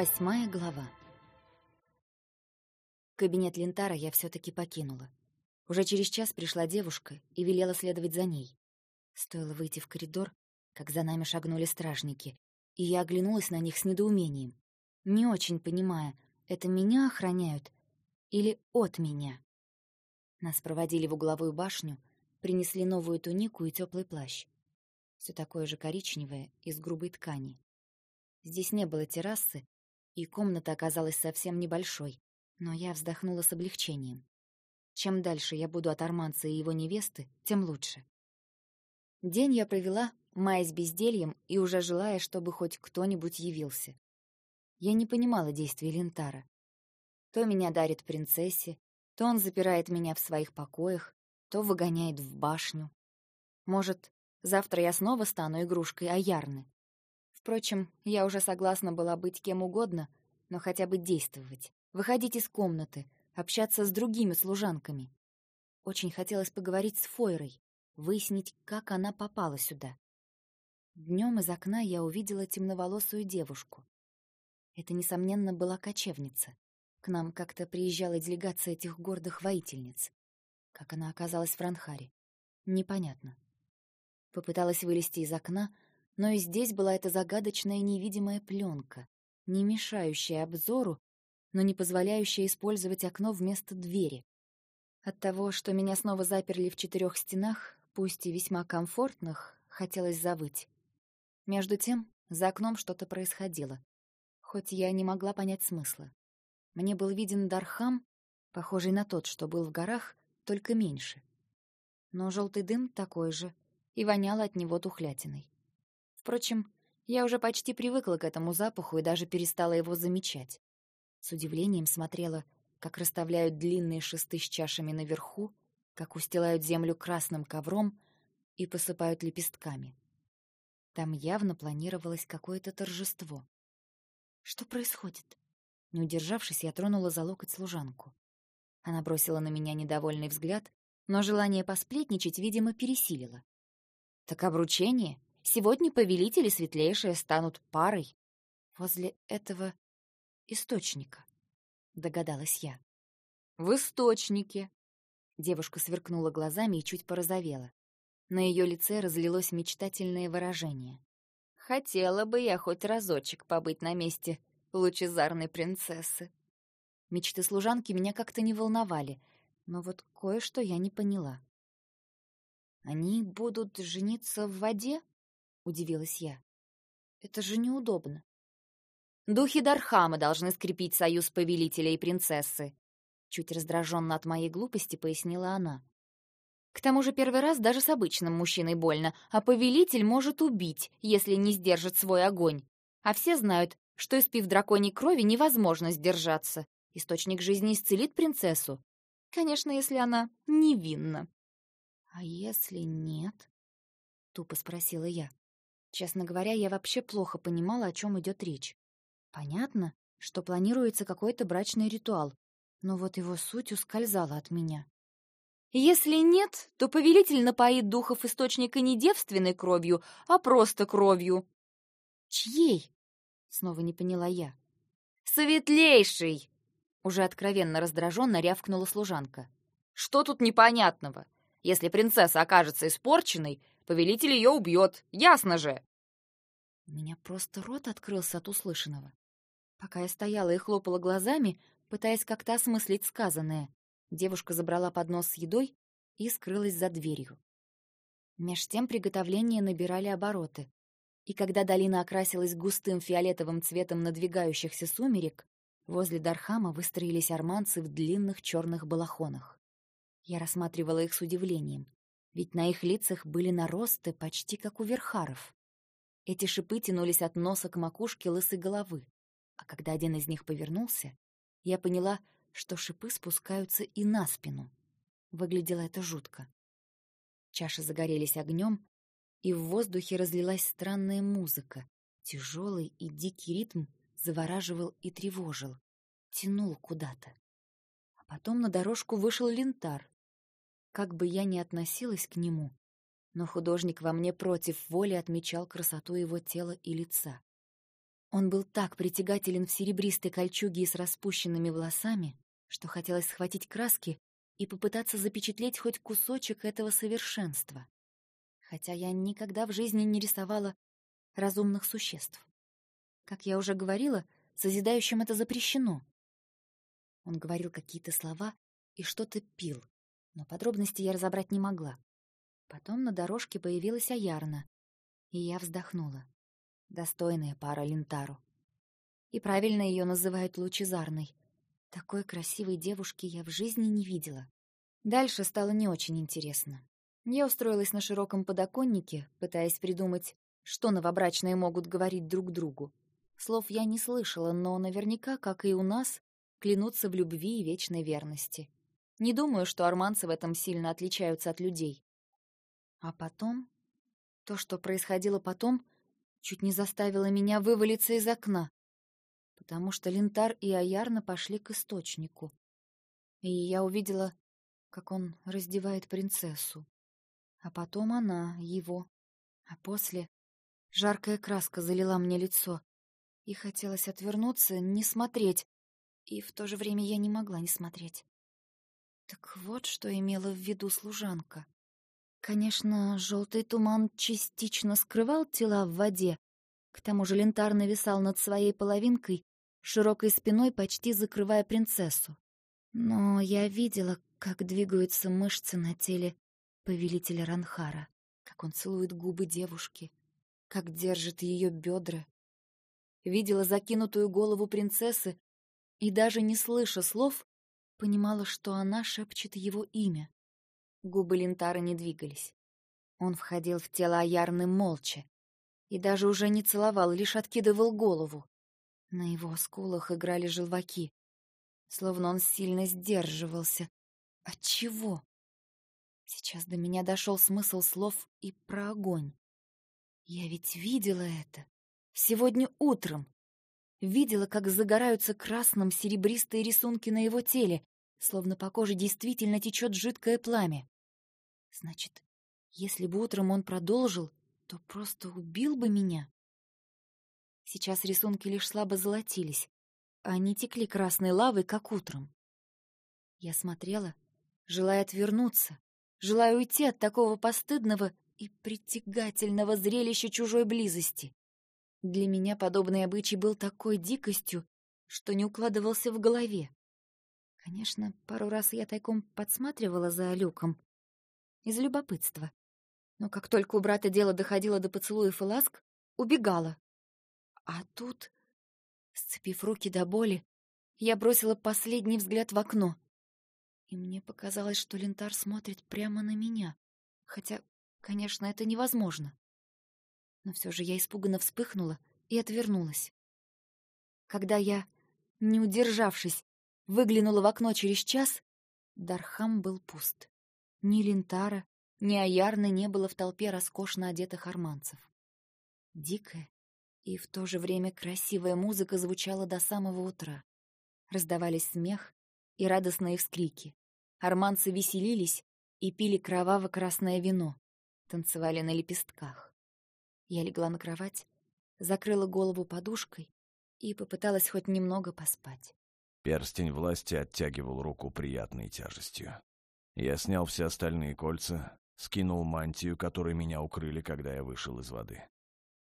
Восьмая глава. Кабинет Лентара я все таки покинула. Уже через час пришла девушка и велела следовать за ней. Стоило выйти в коридор, как за нами шагнули стражники, и я оглянулась на них с недоумением, не очень понимая, это меня охраняют или от меня. Нас проводили в угловую башню, принесли новую тунику и теплый плащ. Все такое же коричневое, из грубой ткани. Здесь не было террасы, и комната оказалась совсем небольшой, но я вздохнула с облегчением. Чем дальше я буду от Арманца и его невесты, тем лучше. День я провела, маясь бездельем и уже желая, чтобы хоть кто-нибудь явился. Я не понимала действий Лентара. То меня дарит принцессе, то он запирает меня в своих покоях, то выгоняет в башню. Может, завтра я снова стану игрушкой Аярны. Впрочем, я уже согласна была быть кем угодно, но хотя бы действовать, выходить из комнаты, общаться с другими служанками. Очень хотелось поговорить с Фойрой, выяснить, как она попала сюда. Днем из окна я увидела темноволосую девушку. Это, несомненно, была кочевница. К нам как-то приезжала делегация этих гордых воительниц. Как она оказалась в Ранхаре? Непонятно. Попыталась вылезти из окна, но и здесь была эта загадочная невидимая пленка, не мешающая обзору, но не позволяющая использовать окно вместо двери. От того, что меня снова заперли в четырех стенах, пусть и весьма комфортных, хотелось завыть. Между тем, за окном что-то происходило, хоть я не могла понять смысла. Мне был виден Дархам, похожий на тот, что был в горах, только меньше. Но желтый дым такой же, и воняло от него тухлятиной. Впрочем, я уже почти привыкла к этому запаху и даже перестала его замечать. С удивлением смотрела, как расставляют длинные шесты с чашами наверху, как устилают землю красным ковром и посыпают лепестками. Там явно планировалось какое-то торжество. Что происходит? Не удержавшись, я тронула за локоть служанку. Она бросила на меня недовольный взгляд, но желание посплетничать, видимо, пересилило. «Так обручение? Сегодня повелители светлейшие станут парой возле этого источника, догадалась я. В источнике. Девушка сверкнула глазами и чуть порозовела. На ее лице разлилось мечтательное выражение. Хотела бы я хоть разочек побыть на месте лучезарной принцессы. Мечты служанки меня как-то не волновали, но вот кое-что я не поняла. Они будут жениться в воде? Удивилась я. Это же неудобно. Духи Дархама должны скрепить союз повелителя и принцессы, чуть раздраженно от моей глупости пояснила она. К тому же первый раз даже с обычным мужчиной больно, а повелитель может убить, если не сдержит свой огонь. А все знают, что испив драконьей крови невозможно сдержаться. Источник жизни исцелит принцессу. Конечно, если она невинна. А если нет? тупо спросила я. Честно говоря, я вообще плохо понимала, о чем идет речь. Понятно, что планируется какой-то брачный ритуал, но вот его суть ускользала от меня. Если нет, то повелитель напоит духов источника не девственной кровью, а просто кровью. Чьей? Снова не поняла я. Светлейший! Уже откровенно раздраженно рявкнула служанка. Что тут непонятного? Если принцесса окажется испорченной, Повелитель ее убьет, ясно же!» У меня просто рот открылся от услышанного. Пока я стояла и хлопала глазами, пытаясь как-то осмыслить сказанное, девушка забрала поднос с едой и скрылась за дверью. Меж тем приготовления набирали обороты, и когда долина окрасилась густым фиолетовым цветом надвигающихся сумерек, возле Дархама выстроились арманцы в длинных черных балахонах. Я рассматривала их с удивлением ведь на их лицах были наросты почти как у верхаров. Эти шипы тянулись от носа к макушке лысой головы, а когда один из них повернулся, я поняла, что шипы спускаются и на спину. Выглядело это жутко. Чаши загорелись огнем, и в воздухе разлилась странная музыка. Тяжелый и дикий ритм завораживал и тревожил, тянул куда-то. А потом на дорожку вышел лентар, как бы я ни относилась к нему, но художник во мне против воли отмечал красоту его тела и лица. Он был так притягателен в серебристой кольчуге и с распущенными волосами, что хотелось схватить краски и попытаться запечатлеть хоть кусочек этого совершенства. Хотя я никогда в жизни не рисовала разумных существ. Как я уже говорила, созидающим это запрещено. Он говорил какие-то слова и что-то пил, но подробности я разобрать не могла. Потом на дорожке появилась Аярна, и я вздохнула. Достойная пара Лентару. И правильно ее называют лучезарной. Такой красивой девушки я в жизни не видела. Дальше стало не очень интересно. Я устроилась на широком подоконнике, пытаясь придумать, что новобрачные могут говорить друг другу. Слов я не слышала, но наверняка, как и у нас, клянутся в любви и вечной верности. Не думаю, что арманцы в этом сильно отличаются от людей. А потом... То, что происходило потом, чуть не заставило меня вывалиться из окна, потому что Линтар и Аярна пошли к источнику. И я увидела, как он раздевает принцессу. А потом она, его. А после жаркая краска залила мне лицо. И хотелось отвернуться, не смотреть. И в то же время я не могла не смотреть. Так вот, что имела в виду служанка. Конечно, желтый туман частично скрывал тела в воде. К тому же лентар нависал над своей половинкой, широкой спиной почти закрывая принцессу. Но я видела, как двигаются мышцы на теле повелителя Ранхара, как он целует губы девушки, как держит ее бедра. Видела закинутую голову принцессы и даже не слыша слов, понимала, что она шепчет его имя. Губы Линтара не двигались. Он входил в тело Аярны молча и даже уже не целовал, лишь откидывал голову. На его скулах играли желваки, словно он сильно сдерживался. От чего? Сейчас до меня дошел смысл слов и про огонь. Я ведь видела это. Сегодня утром. Видела, как загораются красным серебристые рисунки на его теле, словно по коже действительно течет жидкое пламя. Значит, если бы утром он продолжил, то просто убил бы меня. Сейчас рисунки лишь слабо золотились, а они текли красной лавой, как утром. Я смотрела, желая отвернуться, желая уйти от такого постыдного и притягательного зрелища чужой близости. Для меня подобный обычай был такой дикостью, что не укладывался в голове. Конечно, пару раз я тайком подсматривала за Люком, из любопытства. Но как только у брата дело доходило до поцелуев и ласк, убегала. А тут, сцепив руки до боли, я бросила последний взгляд в окно. И мне показалось, что Лентар смотрит прямо на меня. Хотя, конечно, это невозможно. Но все же я испуганно вспыхнула и отвернулась. Когда я, не удержавшись, выглянула в окно через час, Дархам был пуст. Ни Лентара, ни Аярны не было в толпе роскошно одетых арманцев. Дикая и в то же время красивая музыка звучала до самого утра. Раздавались смех и радостные вскрики. Арманцы веселились и пили кроваво-красное вино, танцевали на лепестках. Я легла на кровать, закрыла голову подушкой и попыталась хоть немного поспать. Перстень власти оттягивал руку приятной тяжестью. Я снял все остальные кольца, скинул мантию, которой меня укрыли, когда я вышел из воды.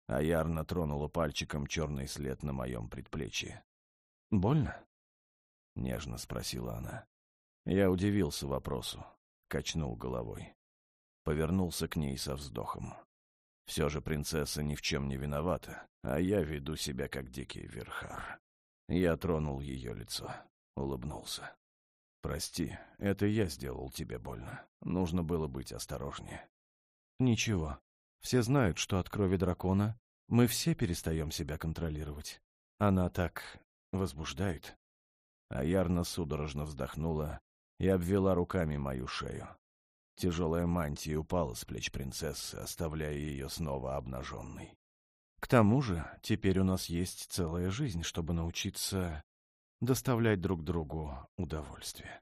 А Ярна тронула пальчиком черный след на моем предплечье. «Больно?» — нежно спросила она. Я удивился вопросу, качнул головой. Повернулся к ней со вздохом. Все же принцесса ни в чем не виновата, а я веду себя как дикий верхар. Я тронул ее лицо, улыбнулся. «Прости, это я сделал тебе больно. Нужно было быть осторожнее». «Ничего. Все знают, что от крови дракона мы все перестаем себя контролировать. Она так возбуждает». А Ярна судорожно вздохнула и обвела руками мою шею. Тяжелая мантия упала с плеч принцессы, оставляя ее снова обнаженной. К тому же теперь у нас есть целая жизнь, чтобы научиться доставлять друг другу удовольствие.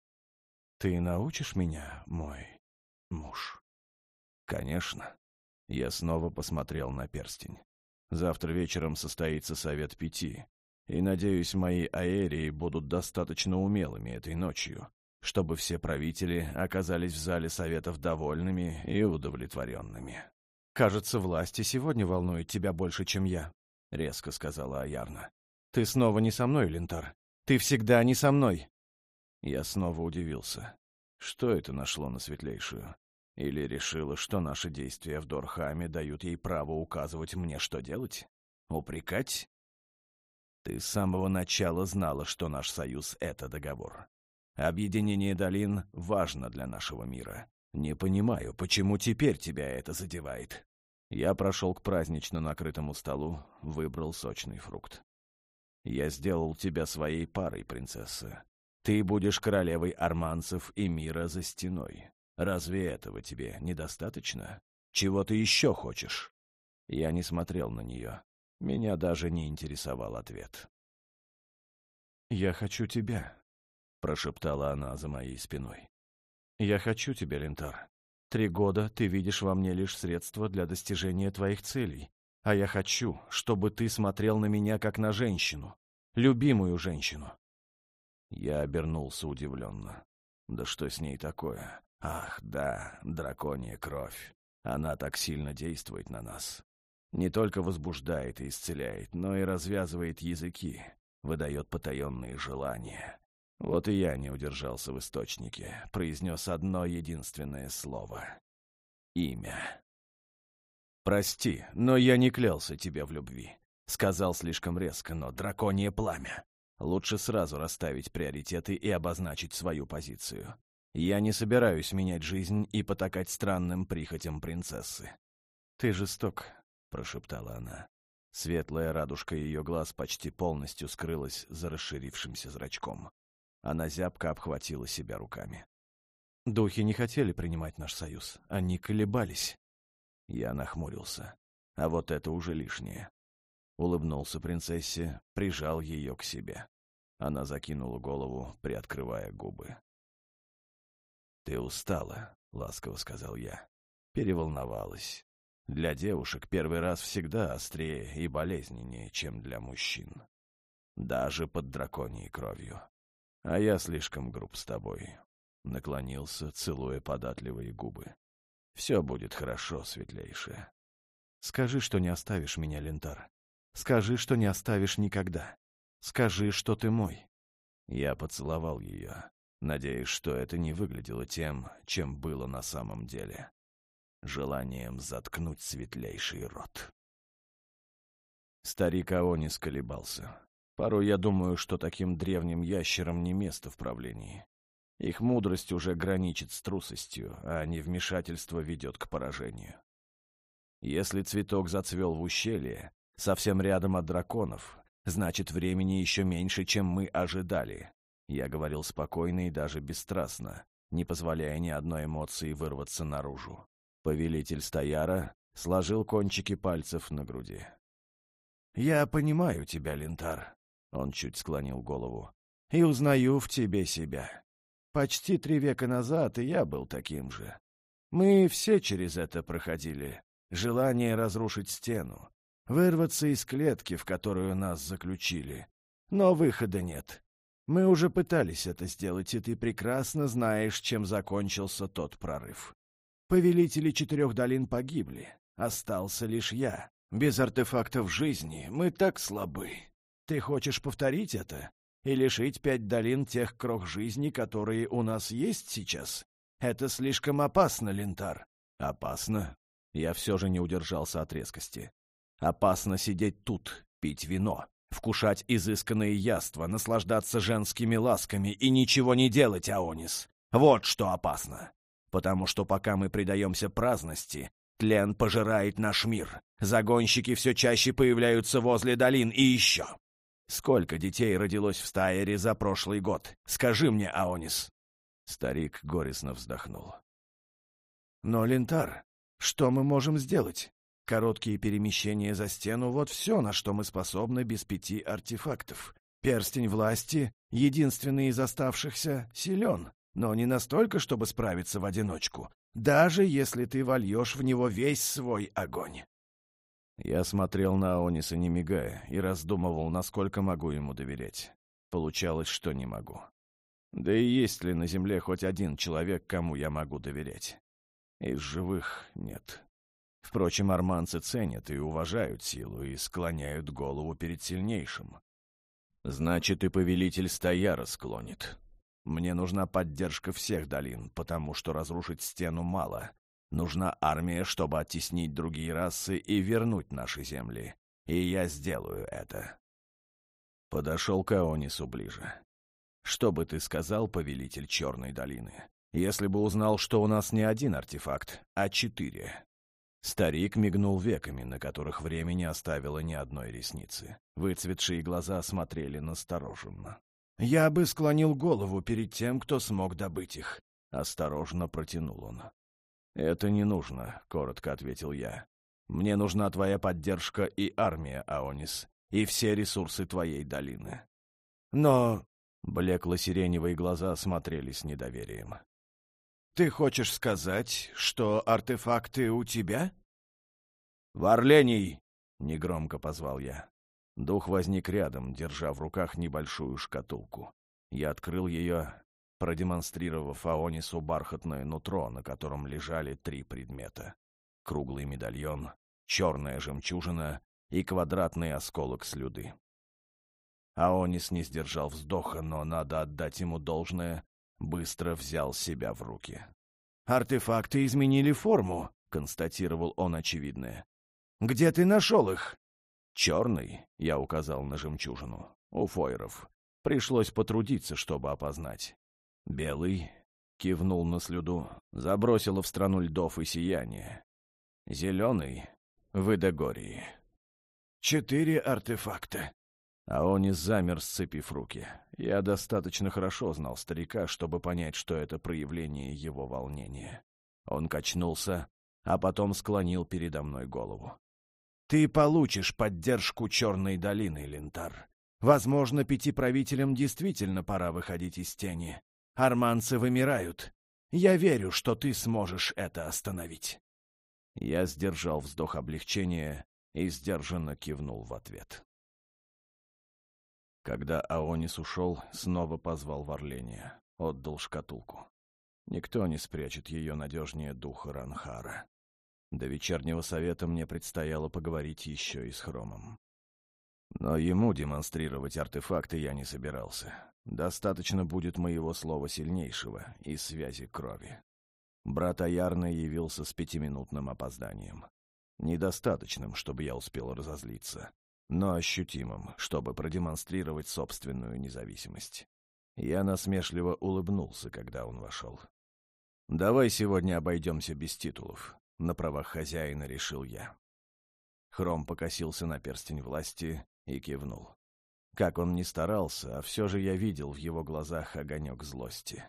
Ты научишь меня, мой муж? Конечно. Я снова посмотрел на перстень. Завтра вечером состоится совет пяти, и, надеюсь, мои аэрии будут достаточно умелыми этой ночью, чтобы все правители оказались в зале советов довольными и удовлетворенными. «Кажется, власти сегодня волнуют тебя больше, чем я», — резко сказала Аярна. «Ты снова не со мной, Лентар. Ты всегда не со мной». Я снова удивился. Что это нашло на светлейшую? Или решила, что наши действия в Дорхаме дают ей право указывать мне, что делать? Упрекать? Ты с самого начала знала, что наш союз — это договор. Объединение долин важно для нашего мира. Не понимаю, почему теперь тебя это задевает. Я прошел к празднично накрытому столу, выбрал сочный фрукт. Я сделал тебя своей парой, принцесса. Ты будешь королевой арманцев и мира за стеной. Разве этого тебе недостаточно? Чего ты еще хочешь? Я не смотрел на нее. Меня даже не интересовал ответ. «Я хочу тебя», — прошептала она за моей спиной. «Я хочу тебя, Лентар. Три года ты видишь во мне лишь средства для достижения твоих целей, а я хочу, чтобы ты смотрел на меня как на женщину, любимую женщину». Я обернулся удивленно. «Да что с ней такое? Ах, да, драконья кровь. Она так сильно действует на нас. Не только возбуждает и исцеляет, но и развязывает языки, выдает потаенные желания, вот и я не удержался в источнике, произнес одно единственное слово. Имя. «Прости, но я не клялся тебе в любви», — сказал слишком резко, но драконье пламя. Лучше сразу расставить приоритеты и обозначить свою позицию. Я не собираюсь менять жизнь и потакать странным прихотям принцессы. «Ты жесток», — прошептала она. Светлая радужка ее глаз почти полностью скрылась за расширившимся зрачком. Она зябко обхватила себя руками. «Духи не хотели принимать наш союз. Они колебались». Я нахмурился. А вот это уже лишнее. Улыбнулся принцессе, прижал ее к себе. Она закинула голову, приоткрывая губы. «Ты устала», — ласково сказал я. Переволновалась. Для девушек первый раз всегда острее и болезненнее, чем для мужчин. Даже под драконьей кровью. А я слишком груб с тобой. Наклонился, целуя податливые губы. Все будет хорошо, светлейшая. Скажи, что не оставишь меня, Лентар. Скажи, что не оставишь никогда. Скажи, что ты мой. Я поцеловал ее, надеясь, что это не выглядело тем, чем было на самом деле. Желанием заткнуть светлейший рот. Старик Аонис колебался. Порой я думаю, что таким древним ящерам не место в правлении. Их мудрость уже граничит с трусостью, а невмешательство ведет к поражению. Если цветок зацвел в ущелье, совсем рядом от драконов, значит, времени еще меньше, чем мы ожидали. Я говорил спокойно и даже бесстрастно, не позволяя ни одной эмоции вырваться наружу. Повелитель Стояра сложил кончики пальцев на груди. «Я понимаю тебя, Лентар. Он чуть склонил голову. «И узнаю в тебе себя. Почти три века назад и я был таким же. Мы все через это проходили. Желание разрушить стену, вырваться из клетки, в которую нас заключили. Но выхода нет. Мы уже пытались это сделать, и ты прекрасно знаешь, чем закончился тот прорыв. Повелители четырех долин погибли. Остался лишь я. Без артефактов жизни мы так слабы. Ты хочешь повторить это? И лишить пять долин тех крох жизни, которые у нас есть сейчас? Это слишком опасно, Лентар. Опасно? Я все же не удержался от резкости. Опасно сидеть тут, пить вино, вкушать изысканные яства, наслаждаться женскими ласками и ничего не делать, Аонис. Вот что опасно. Потому что пока мы предаемся праздности, тлен пожирает наш мир. Загонщики все чаще появляются возле долин и еще. Сколько детей родилось в Стаере за прошлый год? Скажи мне, Аонис!» Старик горестно вздохнул. «Но, Лентар, что мы можем сделать? Короткие перемещения за стену — вот все, на что мы способны без пяти артефактов. Перстень власти, единственный из оставшихся, силен, но не настолько, чтобы справиться в одиночку, даже если ты вольешь в него весь свой огонь. Я смотрел на Ониса, не мигая, и раздумывал, насколько могу ему доверять. Получалось, что не могу. Да и есть ли на земле хоть один человек, кому я могу доверять? Из живых нет. Впрочем, арманцы ценят и уважают силу и склоняют голову перед сильнейшим. Значит, и повелитель Стояра склонит. Мне нужна поддержка всех долин, потому что разрушить стену мало. Нужна армия, чтобы оттеснить другие расы и вернуть наши земли. И я сделаю это. Подошел к Аонису ближе. Что бы ты сказал, повелитель Черной долины, если бы узнал, что у нас не один артефакт, а четыре? Старик мигнул веками, на которых время не оставило ни одной ресницы. Выцветшие глаза смотрели настороженно. «Я бы склонил голову перед тем, кто смог добыть их», — осторожно протянул он. «Это не нужно», — коротко ответил я. «Мне нужна твоя поддержка и армия, Аонис, и все ресурсы твоей долины». «Но...» — блекло-сиреневые глаза смотрели с недоверием. Ты хочешь сказать, что артефакты у тебя? Варлений! негромко позвал я. Дух возник рядом, держа в руках небольшую шкатулку. Я открыл ее, продемонстрировав Аонису бархатное нутро, на котором лежали три предмета. Круглый медальон, черная жемчужина и квадратный осколок слюды. Аонис не сдержал вздоха, но надо отдать ему должное, быстро взял себя в руки. «Артефакты изменили форму», — констатировал он очевидное. «Где ты нашел их?» «Черный», — я указал на жемчужину, — «у фойеров. Пришлось потрудиться, чтобы опознать. Белый», — кивнул на слюду, — забросило в страну льдов и сияния. «Зеленый» — в Эдегории. «Четыре артефакта», Аонис замер, сцепив руки. Я достаточно хорошо знал старика, чтобы понять, что это проявление его волнения. Он качнулся, а потом склонил передо мной голову. «Ты получишь поддержку Черной долины, Лентар. Возможно, пяти правителям действительно пора выходить из тени. Арманцы вымирают. Я верю, что ты сможешь это остановить». Я сдержал вздох облегчения и сдержанно кивнул в ответ. Когда Аонис ушел, снова позвал Варления. Отдал шкатулку. Никто не спрячет ее надежнее духа Ранхара. До вечернего совета мне предстояло поговорить еще и с Хромом. Но ему демонстрировать артефакты я не собирался. Достаточно будет моего слова сильнейшего и связи крови. Брат Аярна явился с пятиминутным опозданием. Недостаточным, чтобы я успел разозлиться но ощутимым, чтобы продемонстрировать собственную независимость. Я насмешливо улыбнулся, когда он вошел. «Давай сегодня обойдемся без титулов», — на правах хозяина решил я. Хром покосился на перстень власти и кивнул. Как он ни старался, а все же я видел в его глазах огонек злости.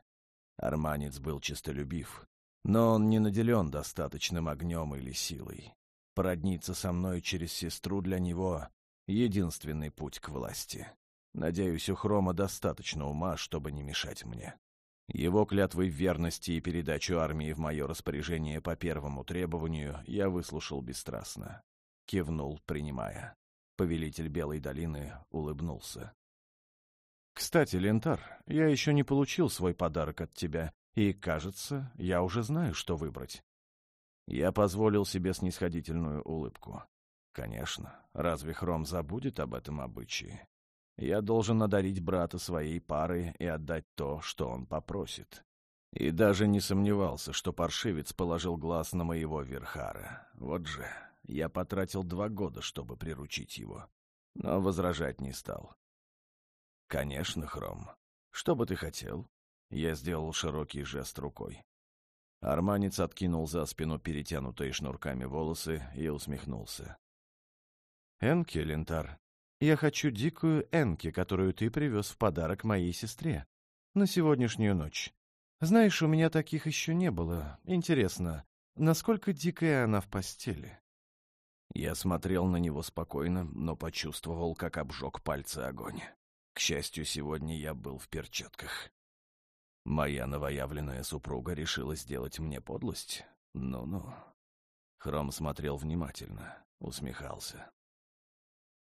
Арманец был честолюбив, но он не наделен достаточным огнем или силой. Породниться со мной через сестру для него единственный путь к власти. Надеюсь, у Хрома достаточно ума, чтобы не мешать мне. Его клятвы верности и передачу армии в мое распоряжение по первому требованию я выслушал бесстрастно. Кивнул, принимая. Повелитель Белой долины улыбнулся. «Кстати, Лентар, я еще не получил свой подарок от тебя, и, кажется, я уже знаю, что выбрать». Я позволил себе снисходительную улыбку. Конечно, разве Хром забудет об этом обычае? Я должен одарить брата своей парой и отдать то, что он попросит. И даже не сомневался, что паршивец положил глаз на моего Верхара. Вот же, я потратил два года, чтобы приручить его. Но возражать не стал. «Конечно, Хром. Что бы ты хотел?» Я сделал широкий жест рукой. Арманец откинул за спину перетянутые шнурками волосы и усмехнулся. Энки, Лентар, я хочу дикую Энки, которую ты привез в подарок моей сестре. На сегодняшнюю ночь. Знаешь, у меня таких еще не было. Интересно, насколько дикая она в постели?» Я смотрел на него спокойно, но почувствовал, как обжег пальцы огонь. К счастью, сегодня я был в перчатках. Моя новоявленная супруга решила сделать мне подлость? Ну-ну. Хром смотрел внимательно. усмехался.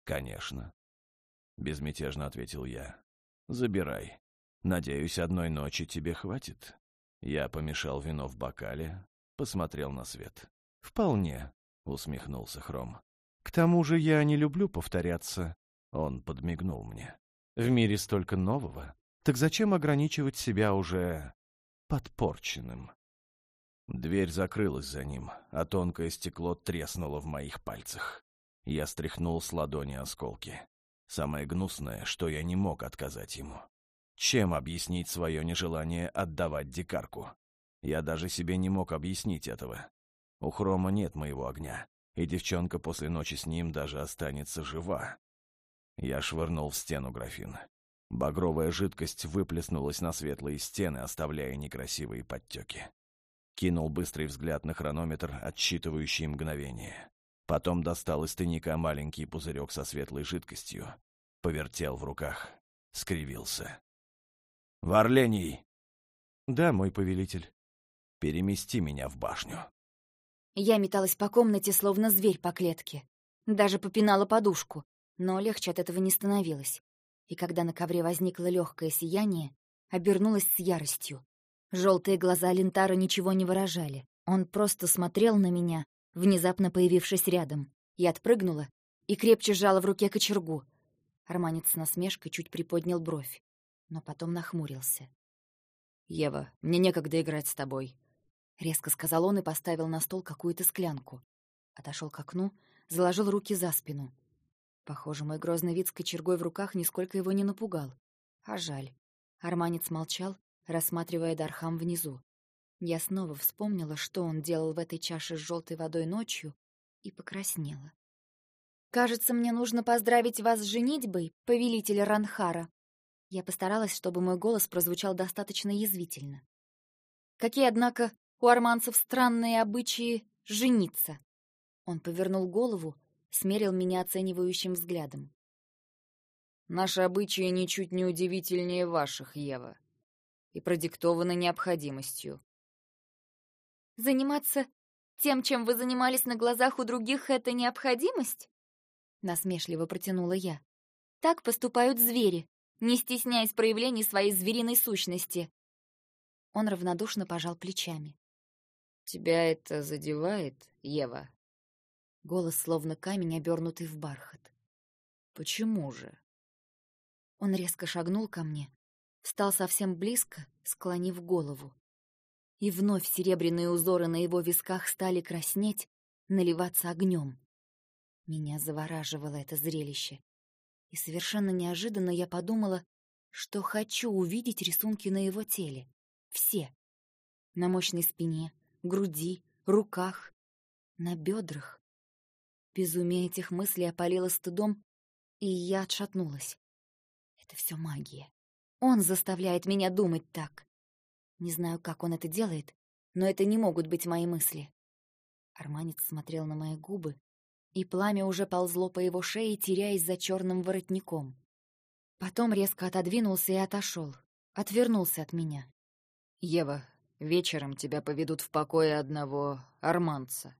«Конечно», — безмятежно ответил я. «Забирай. Надеюсь, одной ночи тебе хватит?» Я помешал вино в бокале, посмотрел на свет. «Вполне», — усмехнулся Хром. «К тому же я не люблю повторяться». Он подмигнул мне. «В мире столько нового. Так зачем ограничивать себя уже подпорченным?» Дверь закрылась за ним, а тонкое стекло треснуло в моих пальцах. Я стряхнул с ладони осколки. Самое гнусное, что я не мог отказать ему. Чем объяснить свое нежелание отдавать дикарку? Я даже себе не мог объяснить этого. У Хрома нет моего огня, и девчонка после ночи с ним даже останется жива. Я швырнул в стену графин. Багровая жидкость выплеснулась на светлые стены, оставляя некрасивые подтеки. Кинул быстрый взгляд на хронометр, отсчитывающий мгновение. Потом достал из тайника маленький пузырек со светлой жидкостью. Повертел в руках. Скривился. «Варлений!» «Да, мой повелитель». «Перемести меня в башню». Я металась по комнате, словно зверь по клетке. Даже попинала подушку, но легче от этого не становилось. И когда на ковре возникло легкое сияние, обернулась с яростью. Желтые глаза Лентара ничего не выражали. Он просто смотрел на меня, внезапно появившись рядом. Я отпрыгнула и крепче сжала в руке кочергу. Арманец с насмешкой чуть приподнял бровь но потом нахмурился. «Ева, мне некогда играть с тобой», — резко сказал он и поставил на стол какую-то склянку. Отошел к окну, заложил руки за спину. Похоже, мой грозный вид с кочергой в руках нисколько его не напугал. А жаль. Арманец молчал, рассматривая Дархам внизу. Я снова вспомнила, что он делал в этой чаше с желтой водой ночью, и покраснела. «Кажется, мне нужно поздравить вас с женитьбой, повелитель Ранхара», я постаралась, чтобы мой голос прозвучал достаточно язвительно. Какие, однако, у арманцев странные обычаи жениться. Он повернул голову, смерил меня оценивающим взглядом. Наши обычаи ничуть не удивительнее ваших, Ева, и продиктованы необходимостью. Заниматься тем, чем вы занимались на глазах у других, это необходимость? Насмешливо протянула я. Так поступают звери не стесняясь проявлений своей звериной сущности. Он равнодушно пожал плечами. «Тебя это задевает, Ева?» Голос словно камень, обернутый в бархат. «Почему же?» Он резко шагнул ко мне, встал совсем близко, склонив голову. И вновь серебряные узоры на его висках стали краснеть, наливаться огнем. Меня завораживало это зрелище. И совершенно неожиданно я подумала, что хочу увидеть рисунки на его теле. Все. На мощной спине, груди, руках, на бедрах. Безумие этих мыслей опалило стыдом, и я отшатнулась. Это все магия. Он заставляет меня думать так. Не знаю, как он это делает, но это не могут быть мои мысли. Арманец смотрел на мои губы, и пламя уже ползло по его шее, теряясь за черным воротником. Потом резко отодвинулся и отошел, отвернулся от меня. «Ева, вечером тебя поведут в покое одного арманца.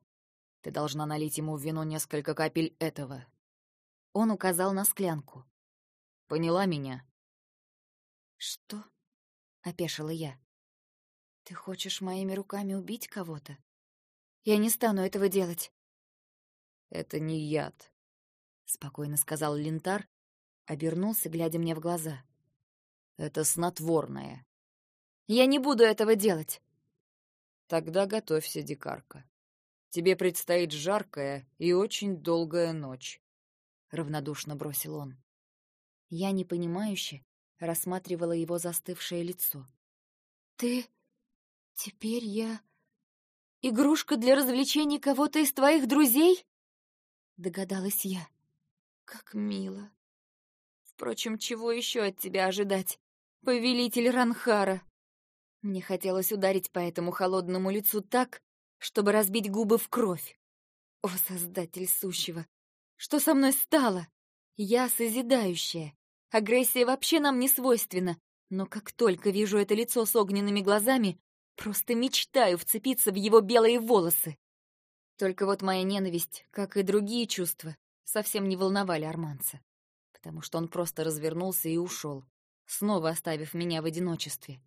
Ты должна налить ему в вино несколько капель этого». Он указал на склянку. «Поняла меня?» «Что?» — опешила я. «Ты хочешь моими руками убить кого-то? Я не стану этого делать. Это не яд, спокойно сказал Линтар, обернулся, глядя мне в глаза. Это снотворное. Я не буду этого делать. Тогда готовься, дикарка. Тебе предстоит жаркая и очень долгая ночь, равнодушно бросил он. Я непонимающе рассматривала его застывшее лицо. Ты теперь я игрушка для развлечений кого-то из твоих друзей? догадалась я. Как мило. Впрочем, чего еще от тебя ожидать, повелитель Ранхара? Мне хотелось ударить по этому холодному лицу так, чтобы разбить губы в кровь. О, Создатель сущего! Что со мной стало? Я созидающая. Агрессия вообще нам не свойственна, но как только вижу это лицо с огненными глазами, просто мечтаю вцепиться в его белые волосы. Только вот моя ненависть, как и другие чувства, совсем не волновали Арманца, потому что он просто развернулся и ушел, снова оставив меня в одиночестве.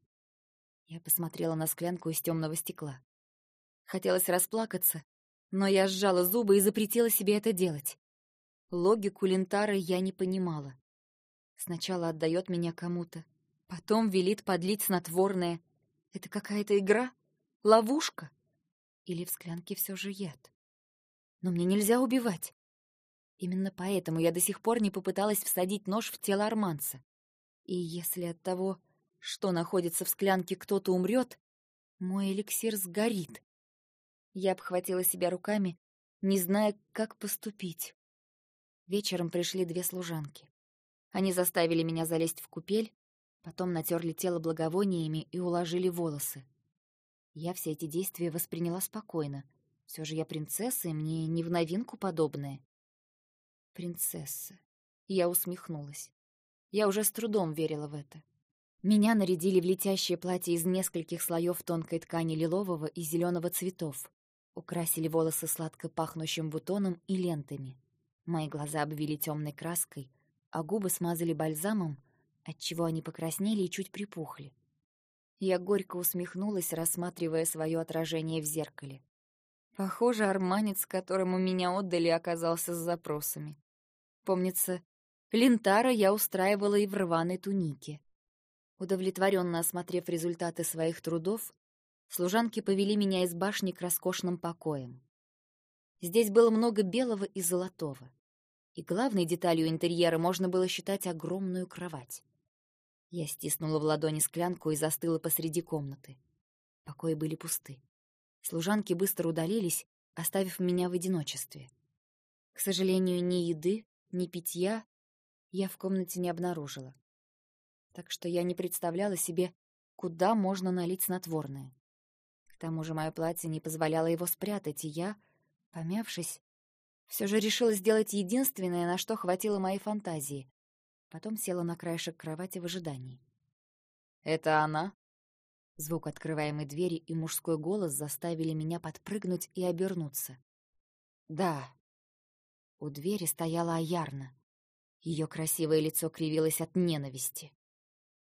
Я посмотрела на склянку из темного стекла. Хотелось расплакаться, но я сжала зубы и запретила себе это делать. Логику Лентара я не понимала. Сначала отдает меня кому-то, потом велит подлить снотворное. Это какая-то игра? Ловушка? Или в склянке все же яд? Но мне нельзя убивать. Именно поэтому я до сих пор не попыталась всадить нож в тело Арманца. И если от того, что находится в склянке, кто-то умрет, мой эликсир сгорит. Я обхватила себя руками, не зная, как поступить. Вечером пришли две служанки. Они заставили меня залезть в купель, потом натерли тело благовониями и уложили волосы. Я все эти действия восприняла спокойно. Все же я принцесса, и мне не в новинку подобное. Принцесса. Я усмехнулась. Я уже с трудом верила в это. Меня нарядили в летящее платье из нескольких слоев тонкой ткани лилового и зеленого цветов. Украсили волосы сладко пахнущим бутоном и лентами. Мои глаза обвили темной краской, а губы смазали бальзамом, отчего они покраснели и чуть припухли. Я горько усмехнулась, рассматривая свое отражение в зеркале. Похоже, арманец, которому меня отдали, оказался с запросами. Помнится, лентара я устраивала и в рваной тунике. Удовлетворенно осмотрев результаты своих трудов, служанки повели меня из башни к роскошным покоям. Здесь было много белого и золотого. И главной деталью интерьера можно было считать огромную кровать. Я стиснула в ладони склянку и застыла посреди комнаты. Покои были пусты. Служанки быстро удалились, оставив меня в одиночестве. К сожалению, ни еды, ни питья я в комнате не обнаружила. Так что я не представляла себе, куда можно налить снотворное. К тому же мое платье не позволяло его спрятать, и я, помявшись, все же решила сделать единственное, на что хватило моей фантазии Потом села на краешек кровати в ожидании. «Это она?» Звук открываемой двери и мужской голос заставили меня подпрыгнуть и обернуться. «Да». У двери стояла Аярна. Ее красивое лицо кривилось от ненависти.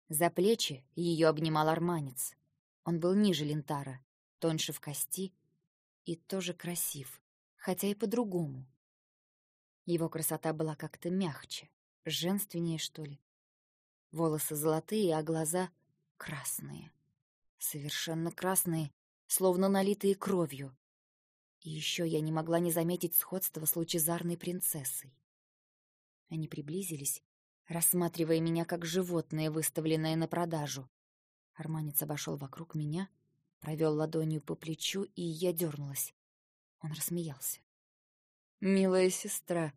За плечи ее обнимал арманец. Он был ниже Лентара, тоньше в кости и тоже красив, хотя и по-другому. Его красота была как-то мягче, женственнее, что ли. Волосы золотые, а глаза красные. Совершенно красные, словно налитые кровью. И еще я не могла не заметить сходство с лучезарной принцессой. Они приблизились, рассматривая меня как животное, выставленное на продажу. Арманец обошел вокруг меня, провел ладонью по плечу, и я дернулась. Он рассмеялся. «Милая сестра,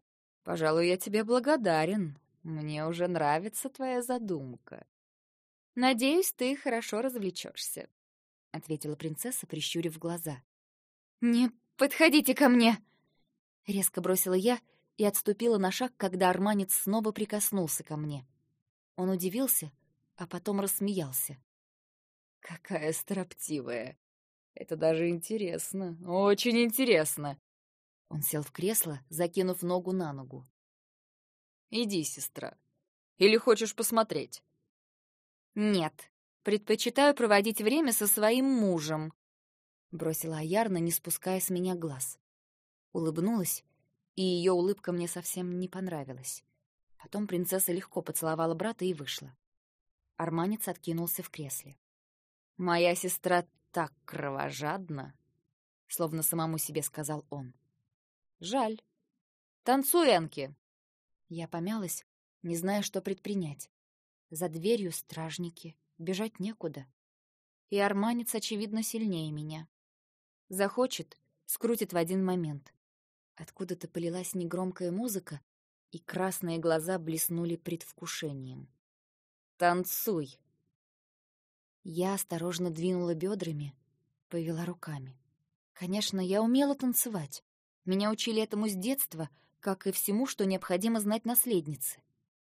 Пожалуй, я тебе благодарен. Мне уже нравится твоя задумка. Надеюсь, ты хорошо развлечешься, ответила принцесса, прищурив глаза. Не подходите ко мне, резко бросила я и отступила на шаг, когда арманец снова прикоснулся ко мне. Он удивился, а потом рассмеялся. Какая строптивая. Это даже интересно, очень интересно. Он сел в кресло, закинув ногу на ногу. «Иди, сестра. Или хочешь посмотреть?» «Нет, предпочитаю проводить время со своим мужем», — бросила Аярна, не спуская с меня глаз. Улыбнулась, и ее улыбка мне совсем не понравилась. Потом принцесса легко поцеловала брата и вышла. Арманец откинулся в кресле. «Моя сестра так кровожадна!» — словно самому себе сказал он. Жаль. Танцуй, Энки. Я помялась, не зная, что предпринять. За дверью стражники, бежать некуда. И арманец, очевидно, сильнее меня. Захочет, скрутит в один момент. Откуда-то полилась негромкая музыка, и красные глаза блеснули предвкушением. «Танцуй!» Я осторожно двинула бедрами, повела руками. Конечно, я умела танцевать. Меня учили этому с детства, как и всему, что необходимо знать наследнице.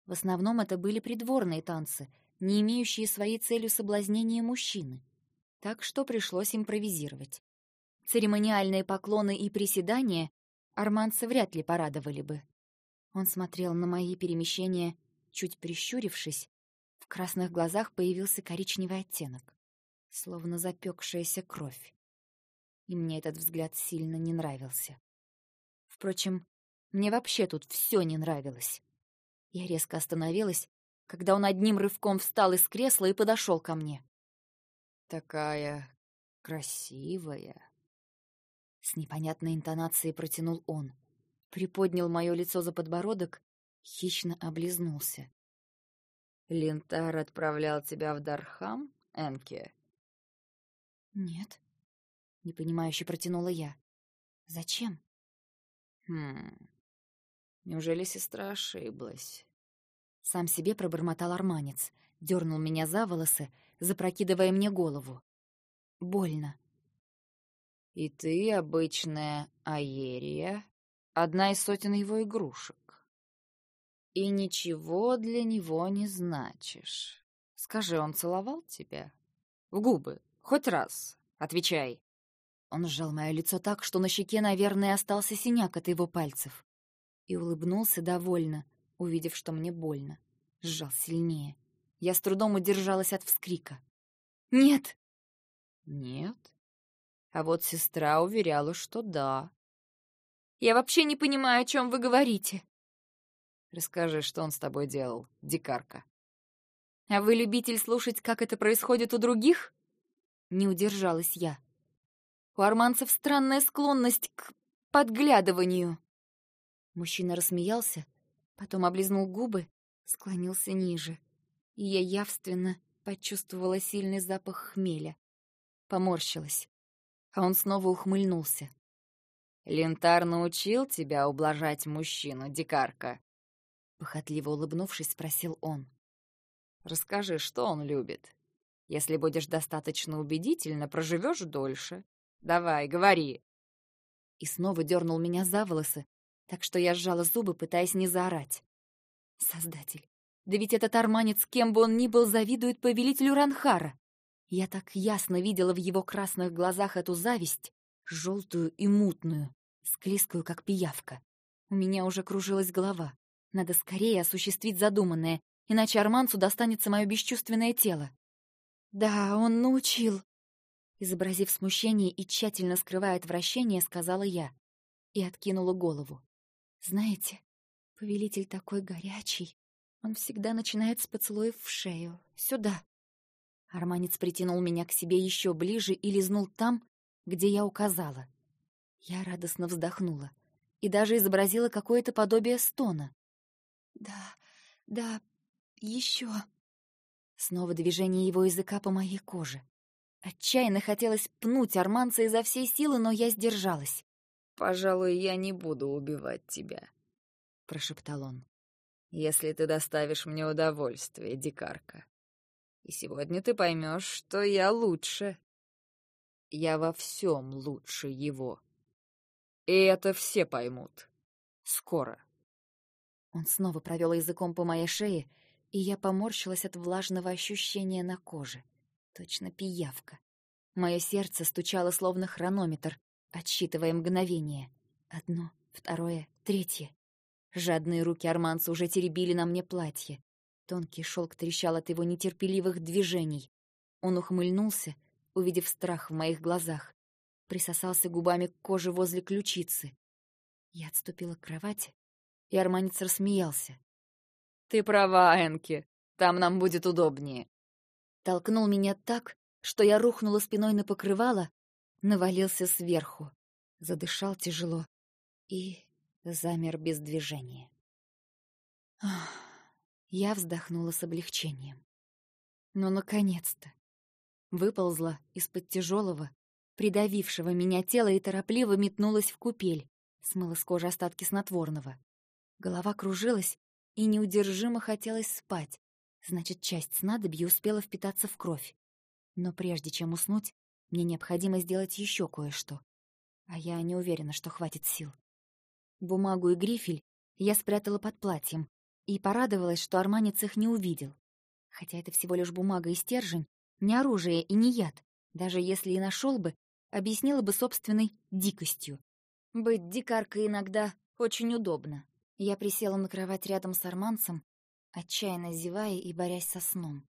В основном это были придворные танцы, не имеющие своей целью соблазнения мужчины. Так что пришлось импровизировать. Церемониальные поклоны и приседания арманца вряд ли порадовали бы. Он смотрел на мои перемещения, чуть прищурившись. В красных глазах появился коричневый оттенок, словно запекшаяся кровь. И мне этот взгляд сильно не нравился. Впрочем, мне вообще тут все не нравилось. Я резко остановилась, когда он одним рывком встал из кресла и подошел ко мне. «Такая красивая!» С непонятной интонацией протянул он, приподнял мое лицо за подбородок, хищно облизнулся. «Лентар отправлял тебя в Дархам, Энке?» «Нет», — непонимающе протянула я. «Зачем?» «Хм... Неужели сестра ошиблась?» Сам себе пробормотал арманец, дернул меня за волосы, запрокидывая мне голову. Больно. И ты обычная Аерия, одна из сотен его игрушек. И ничего для него не значишь. Скажи, он целовал тебя? В губы, хоть раз. Отвечай. Он сжал мое лицо так, что на щеке, наверное, остался синяк от его пальцев. И улыбнулся довольно, увидев, что мне больно. Сжал сильнее. Я с трудом удержалась от вскрика. «Нет!» «Нет?» А вот сестра уверяла, что да. «Я вообще не понимаю, о чем вы говорите». «Расскажи, что он с тобой делал, дикарка». «А вы любитель слушать, как это происходит у других?» Не удержалась я. У арманцев странная склонность к подглядыванию. Мужчина рассмеялся, потом облизнул губы, склонился ниже, и я явственно почувствовала сильный запах хмеля. Поморщилась а он снова ухмыльнулся. «Лентар научил тебя ублажать мужчину, дикарка?» Похотливо улыбнувшись, спросил он. «Расскажи, что он любит. Если будешь достаточно убедительно, проживешь дольше. Давай, говори!» И снова дернул меня за волосы, так что я сжала зубы, пытаясь не заорать. «Создатель, да ведь этот арманец, кем бы он ни был, завидует повелителю Ранхара. Я так ясно видела в его красных глазах эту зависть, желтую и мутную, склизкую, как пиявка. У меня уже кружилась голова. Надо скорее осуществить задуманное, иначе Арманцу достанется мое бесчувственное тело. «Да, он научил», — изобразив смущение и тщательно скрывая отвращение, сказала я и откинула голову. «Знаете, повелитель такой горячий. Он всегда начинает с поцелуев в шею, сюда, Арманец притянул меня к себе еще ближе и лизнул там, где я указала. Я радостно вздохнула и даже изобразила какое-то подобие стона. «Да, да, еще...» Снова движение его языка по моей коже. Отчаянно хотелось пнуть арманца изо всей силы, но я сдержалась. «Пожалуй, я не буду убивать тебя», — прошептал он. «Если ты доставишь мне удовольствие, дикарка». И сегодня ты поймешь, что я лучше. Я во всем лучше его. И это все поймут. Скоро. Он снова провел языком по моей шее, и я поморщилась от влажного ощущения на коже. Точно пиявка. Мое сердце стучало словно хронометр, отсчитывая мгновение. Одно, второе, третье. Жадные руки Арманца уже теребили на мне платье. Тонкий шелк трещал от его нетерпеливых движений. Он ухмыльнулся, увидев страх в моих глазах. Присосался губами к коже возле ключицы. Я отступила к кровати, и арманец рассмеялся. «Ты права, Энки, там нам будет удобнее». Толкнул меня так, что я рухнула спиной на покрывало, навалился сверху, задышал тяжело и замер без движения. Ах. Я вздохнула с облегчением. Ну, наконец-то! Выползла из-под тяжелого, придавившего меня тела и торопливо метнулась в купель, смыла с кожи остатки снотворного. Голова кружилась, и неудержимо хотелось спать. Значит, часть снадобья успела впитаться в кровь. Но прежде чем уснуть, мне необходимо сделать еще кое-что. А я не уверена, что хватит сил. Бумагу и грифель я спрятала под платьем, и порадовалась, что арманец их не увидел. Хотя это всего лишь бумага и стержень, не оружие и не яд. Даже если и нашел бы, объяснила бы собственной дикостью. Быть дикаркой иногда очень удобно. Я присела на кровать рядом с арманцем, отчаянно зевая и борясь со сном.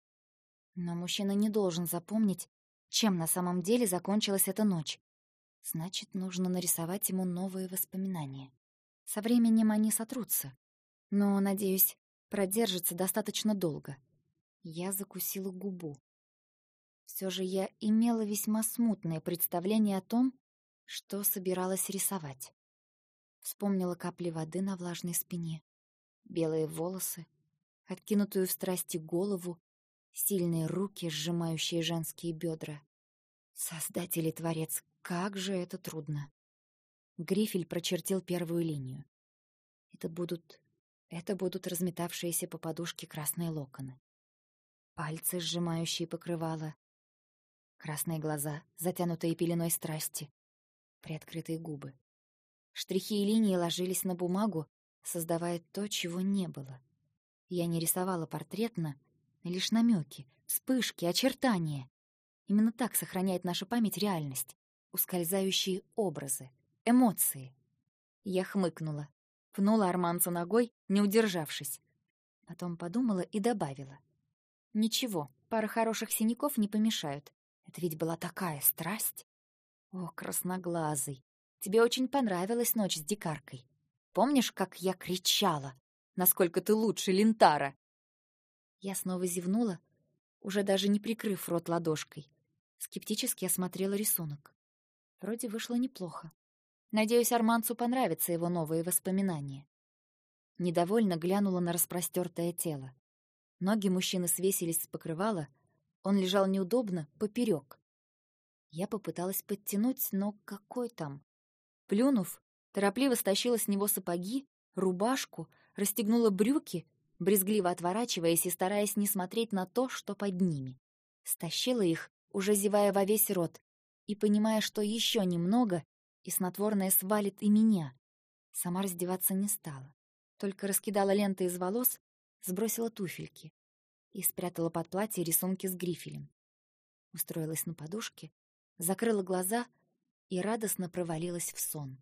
Но мужчина не должен запомнить, чем на самом деле закончилась эта ночь. Значит, нужно нарисовать ему новые воспоминания. Со временем они сотрутся. Но, надеюсь, продержится достаточно долго. Я закусила губу. Все же я имела весьма смутное представление о том, что собиралась рисовать. Вспомнила капли воды на влажной спине, белые волосы, откинутую в страсти голову, сильные руки, сжимающие женские бедра. Создатель и творец, как же это трудно. Грифель прочертил первую линию. Это будут... это будут разметавшиеся по подушке красные локоны. Пальцы, сжимающие покрывало. Красные глаза, затянутые пеленой страсти. Приоткрытые губы. Штрихи и линии ложились на бумагу, создавая то, чего не было. Я не рисовала портретно, лишь намеки, вспышки, очертания. Именно так сохраняет наша память реальность, ускользающие образы, эмоции. Я хмыкнула, пнула Арманца ногой, не удержавшись. Потом подумала и добавила. Ничего, пара хороших синяков не помешают. Это ведь была такая страсть. О, красноглазый, тебе очень понравилась ночь с дикаркой. Помнишь, как я кричала? Насколько ты лучше Лентара? Я снова зевнула, уже даже не прикрыв рот ладошкой. Скептически осмотрела рисунок. Вроде вышло неплохо. Надеюсь, Арманцу понравятся его новые воспоминания. Недовольно глянула на распростертое тело. Ноги мужчины свесились с покрывала, он лежал неудобно, поперек. Я попыталась подтянуть, но какой там? Плюнув, торопливо стащила с него сапоги, рубашку, расстегнула брюки, брезгливо отворачиваясь и стараясь не смотреть на то, что под ними. Стащила их, уже зевая во весь рот, и понимая, что еще немного, и снотворное свалит и меня. Сама раздеваться не стала. Только раскидала ленты из волос, сбросила туфельки и спрятала под платье рисунки с грифелем. Устроилась на подушке, закрыла глаза и радостно провалилась в сон.